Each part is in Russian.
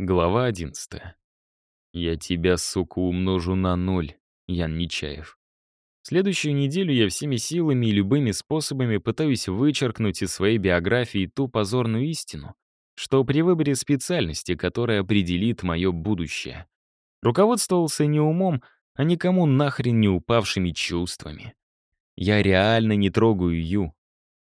Глава 11. «Я тебя, сука, умножу на ноль», Ян Нечаев. Следующую неделю я всеми силами и любыми способами пытаюсь вычеркнуть из своей биографии ту позорную истину, что при выборе специальности, которая определит мое будущее, руководствовался не умом, а никому нахрен не упавшими чувствами. Я реально не трогаю Ю.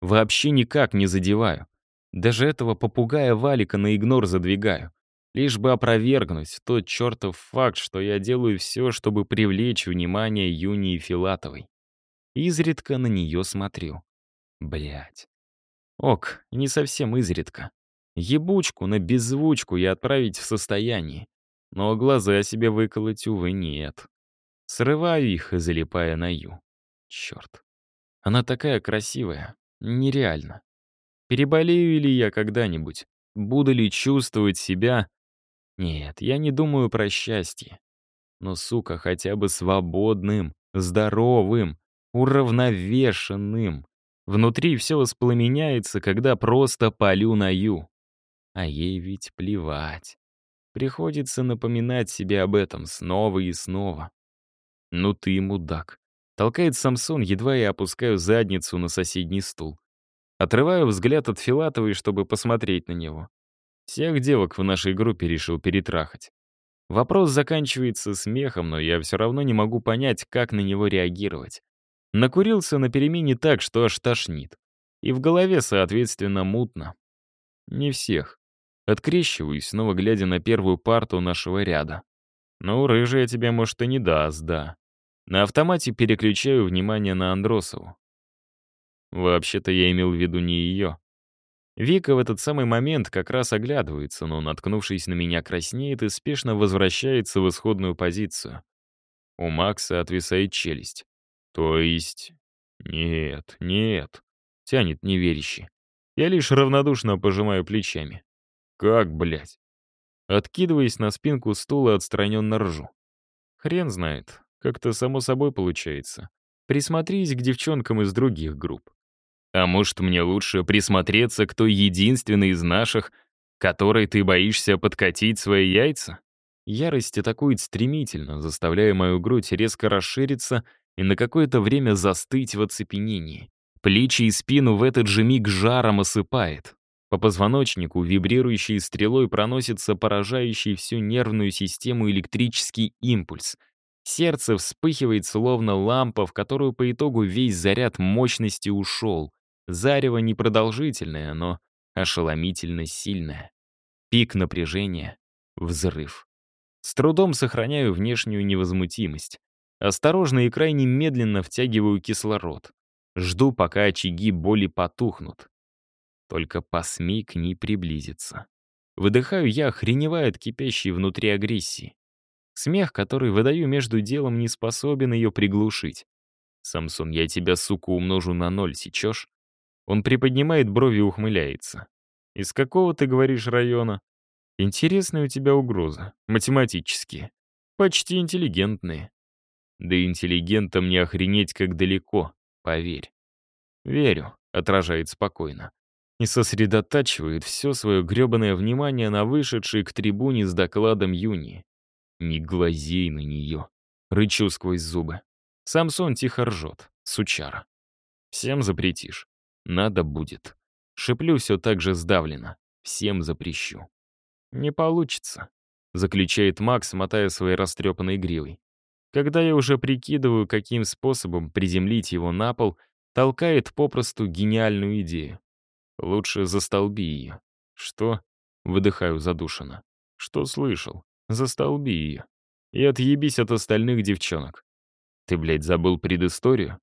Вообще никак не задеваю. Даже этого попугая Валика на игнор задвигаю лишь бы опровергнуть тот чертов факт, что я делаю все, чтобы привлечь внимание Юнии Филатовой. Изредка на нее смотрю. Блять. Ок, не совсем изредка. Ебучку на беззвучку я отправить в состоянии. Но глаза себе выколоть, увы, нет. Срываю их, залипая на Ю. Черт. Она такая красивая. Нереально. Переболею ли я когда-нибудь? Буду ли чувствовать себя нет, я не думаю про счастье. Но, сука, хотя бы свободным, здоровым, уравновешенным. Внутри все воспламеняется, когда просто полю на ю. А ей ведь плевать. Приходится напоминать себе об этом снова и снова. «Ну ты мудак», — толкает Самсон, едва я опускаю задницу на соседний стул. Отрываю взгляд от Филатовой, чтобы посмотреть на него. Всех девок в нашей группе решил перетрахать. Вопрос заканчивается смехом, но я все равно не могу понять, как на него реагировать. Накурился на перемене так, что аж тошнит. И в голове, соответственно, мутно. Не всех. Открещиваюсь, снова глядя на первую парту нашего ряда. Ну, рыжая тебе, может, и не даст, да. На автомате переключаю внимание на Андросову. Вообще-то я имел в виду не ее. Вика в этот самый момент как раз оглядывается, но, наткнувшись на меня, краснеет и спешно возвращается в исходную позицию. У Макса отвисает челюсть. То есть... Нет, нет. Тянет неверяще. Я лишь равнодушно пожимаю плечами. Как, блядь? Откидываясь на спинку стула, отстраненно ржу. Хрен знает. Как-то само собой получается. Присмотрись к девчонкам из других групп. А может, мне лучше присмотреться к той единственной из наших, которой ты боишься подкатить свои яйца? Ярость атакует стремительно, заставляя мою грудь резко расшириться и на какое-то время застыть в оцепенении. Плечи и спину в этот же миг жаром осыпает. По позвоночнику вибрирующей стрелой проносится поражающий всю нервную систему электрический импульс. Сердце вспыхивает словно лампа, в которую по итогу весь заряд мощности ушел. Зарево непродолжительное, но ошеломительно сильное. Пик напряжения — взрыв. С трудом сохраняю внешнюю невозмутимость. Осторожно и крайне медленно втягиваю кислород. Жду, пока очаги боли потухнут. Только посмей к ней приблизиться. Выдыхаю я, охреневая от кипящей внутри агрессии. Смех, который выдаю между делом, не способен ее приглушить. «Самсон, я тебя, сука, умножу на ноль, сечешь?» Он приподнимает брови и ухмыляется. «Из какого, ты говоришь, района?» «Интересная у тебя угроза. Математические. Почти интеллигентные». «Да интеллигентам не охренеть как далеко, поверь». «Верю», — отражает спокойно. И сосредотачивает все свое гребаное внимание на вышедшей к трибуне с докладом Юни. «Не глазей на нее», — рычу сквозь зубы. Самсон тихо ржет, сучара. «Всем запретишь. Надо будет. Шиплю все так же сдавленно. Всем запрещу. Не получится, заключает Макс, мотая своей растрепанной гривой. Когда я уже прикидываю, каким способом приземлить его на пол, толкает попросту гениальную идею. Лучше застолби ее. Что? Выдыхаю задушенно. Что слышал? Застолби ее. И отъебись от остальных девчонок. Ты, блядь, забыл предысторию?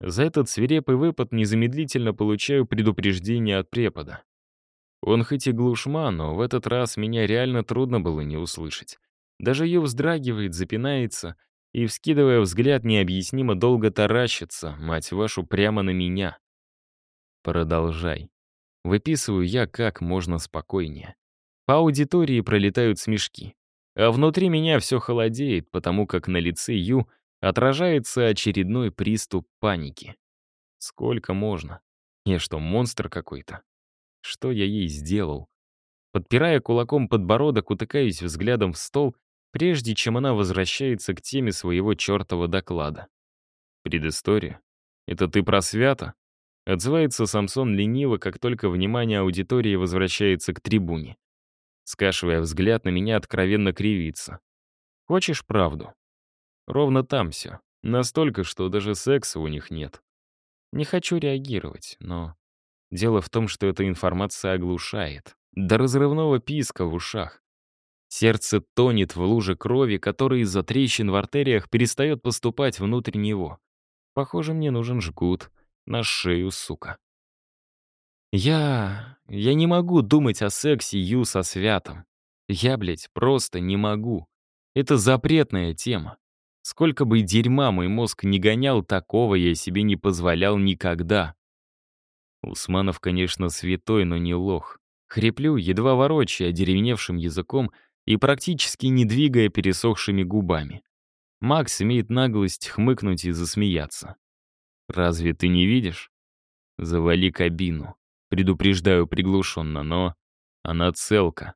За этот свирепый выпад незамедлительно получаю предупреждение от препода. Он хоть и глушма, но в этот раз меня реально трудно было не услышать. Даже ее вздрагивает, запинается и, вскидывая взгляд, необъяснимо долго таращится, мать вашу, прямо на меня. Продолжай. Выписываю я как можно спокойнее. По аудитории пролетают смешки. А внутри меня все холодеет, потому как на лице Ю отражается очередной приступ паники. Сколько можно? Я что, монстр какой-то? Что я ей сделал? Подпирая кулаком подбородок, утыкаюсь взглядом в стол, прежде чем она возвращается к теме своего чертова доклада. Предыстория. «Это ты про свято?» Отзывается Самсон лениво, как только внимание аудитории возвращается к трибуне. Скашивая взгляд, на меня откровенно кривится. «Хочешь правду?» Ровно там все. Настолько, что даже секса у них нет. Не хочу реагировать, но... Дело в том, что эта информация оглушает. До разрывного писка в ушах. Сердце тонет в луже крови, которая из-за трещин в артериях перестает поступать внутрь него. Похоже, мне нужен жгут на шею, сука. Я... я не могу думать о сексе Ю со святом. Я, блядь, просто не могу. Это запретная тема. Сколько бы дерьма мой мозг не гонял, такого я себе не позволял никогда. Усманов, конечно, святой, но не лох. Хриплю, едва ворочая деревневшим языком и практически не двигая пересохшими губами. Макс имеет наглость хмыкнуть и засмеяться. «Разве ты не видишь?» «Завали кабину», — предупреждаю приглушенно, но она целка.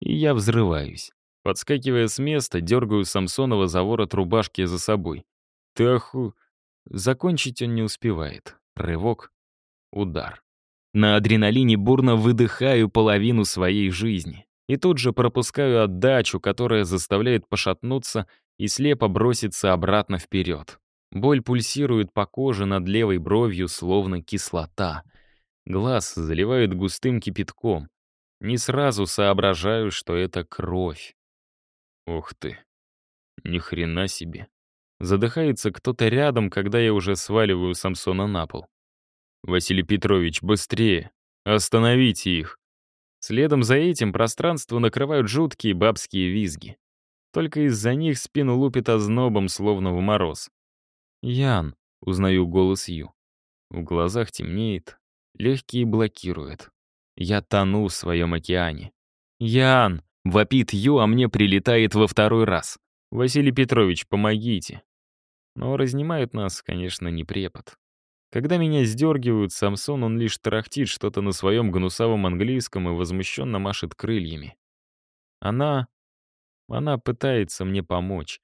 И я взрываюсь. Подскакивая с места, дергаю Самсонова за ворот рубашки за собой. «Ты оху...» Закончить он не успевает. Рывок. Удар. На адреналине бурно выдыхаю половину своей жизни. И тут же пропускаю отдачу, которая заставляет пошатнуться и слепо броситься обратно вперед. Боль пульсирует по коже над левой бровью, словно кислота. Глаз заливает густым кипятком. Не сразу соображаю, что это кровь. Ух ты. Ни хрена себе. Задыхается кто-то рядом, когда я уже сваливаю Самсона на пол. «Василий Петрович, быстрее! Остановите их!» Следом за этим пространство накрывают жуткие бабские визги. Только из-за них спину лупит ознобом, словно в мороз. «Ян», — узнаю голос Ю. В глазах темнеет, легкие блокирует. Я тону в своем океане. «Ян!» — вопит Ю, а мне прилетает во второй раз. «Василий Петрович, помогите!» Но разнимает нас, конечно, не препод. Когда меня сдергивают, Самсон, он лишь тарахтит что-то на своем гнусавом английском и возмущенно машет крыльями. Она... она пытается мне помочь.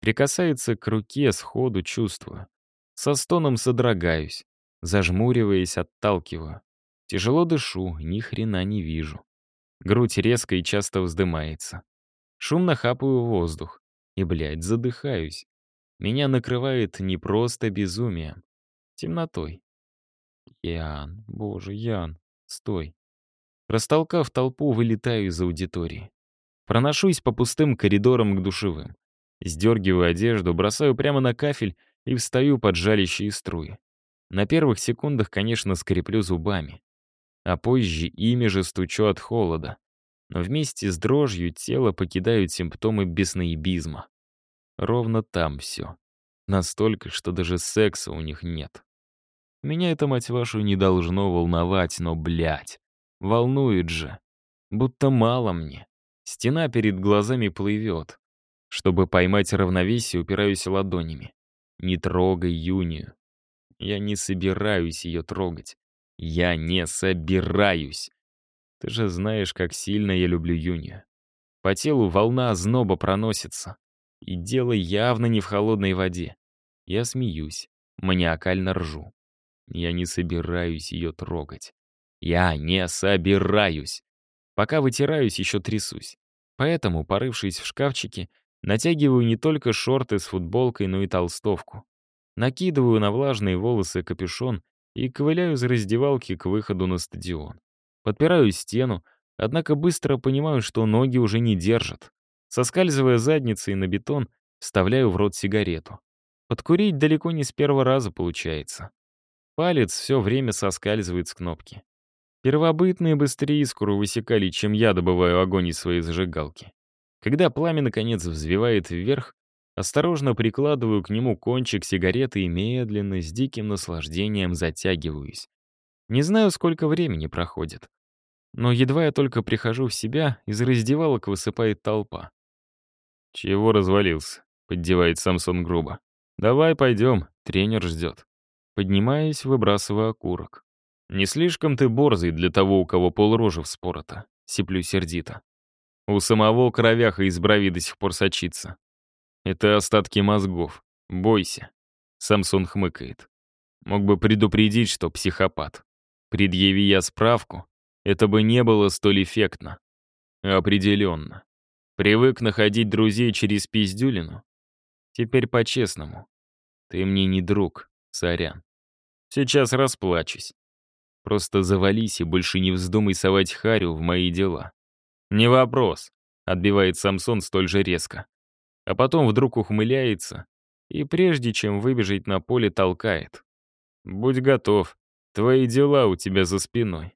Прикасается к руке, сходу чувствую. Со стоном содрогаюсь. Зажмуриваясь, отталкиваю. Тяжело дышу, ни хрена не вижу. Грудь резко и часто вздымается. Шумно хапаю воздух. И, блядь, задыхаюсь. Меня накрывает не просто безумием темнотой. Ян, боже, Ян, стой. Растолкав толпу, вылетаю из аудитории. Проношусь по пустым коридорам к душевым. Сдергиваю одежду, бросаю прямо на кафель и встаю под жалящие струи. На первых секундах, конечно, скреплю зубами. А позже ими же стучу от холода. Но вместе с дрожью тело покидают симптомы бесноебизма. Ровно там все. Настолько, что даже секса у них нет. Меня это, мать вашу, не должно волновать, но, блядь, волнует же. Будто мало мне. Стена перед глазами плывет. Чтобы поймать равновесие, упираюсь ладонями. Не трогай Юнию. Я не собираюсь ее трогать. Я не собираюсь. Ты же знаешь, как сильно я люблю Юнию. По телу волна озноба проносится. И дело явно не в холодной воде. Я смеюсь, маниакально ржу. Я не собираюсь ее трогать. Я не собираюсь. Пока вытираюсь, еще трясусь. Поэтому, порывшись в шкафчике, натягиваю не только шорты с футболкой, но и толстовку. Накидываю на влажные волосы капюшон и ковыляю из раздевалки к выходу на стадион. Подпираю стену, однако быстро понимаю, что ноги уже не держат. Соскальзывая задницей на бетон, вставляю в рот сигарету. Подкурить далеко не с первого раза получается. Палец все время соскальзывает с кнопки. Первобытные быстрее искру высекали, чем я добываю огонь из своей зажигалки. Когда пламя, наконец, взвивает вверх, осторожно прикладываю к нему кончик сигареты и медленно, с диким наслаждением затягиваюсь. Не знаю, сколько времени проходит. Но едва я только прихожу в себя, из раздевалок высыпает толпа. «Чего развалился?» — поддевает Самсон грубо. «Давай пойдем, тренер ждет». Поднимаясь, выбрасываю окурок. Не слишком ты борзый для того, у кого полрожи вспорота. сиплю сердито. У самого кровяха из брови до сих пор сочится. Это остатки мозгов. Бойся. Самсон хмыкает. Мог бы предупредить, что психопат. Предъяви я справку, это бы не было столь эффектно. Определенно. Привык находить друзей через пиздюлину? Теперь по-честному. Ты мне не друг, сорян. Сейчас расплачусь. Просто завались и больше не вздумай совать Харю в мои дела. Не вопрос, отбивает Самсон столь же резко. А потом вдруг ухмыляется и прежде чем выбежать на поле толкает. Будь готов, твои дела у тебя за спиной.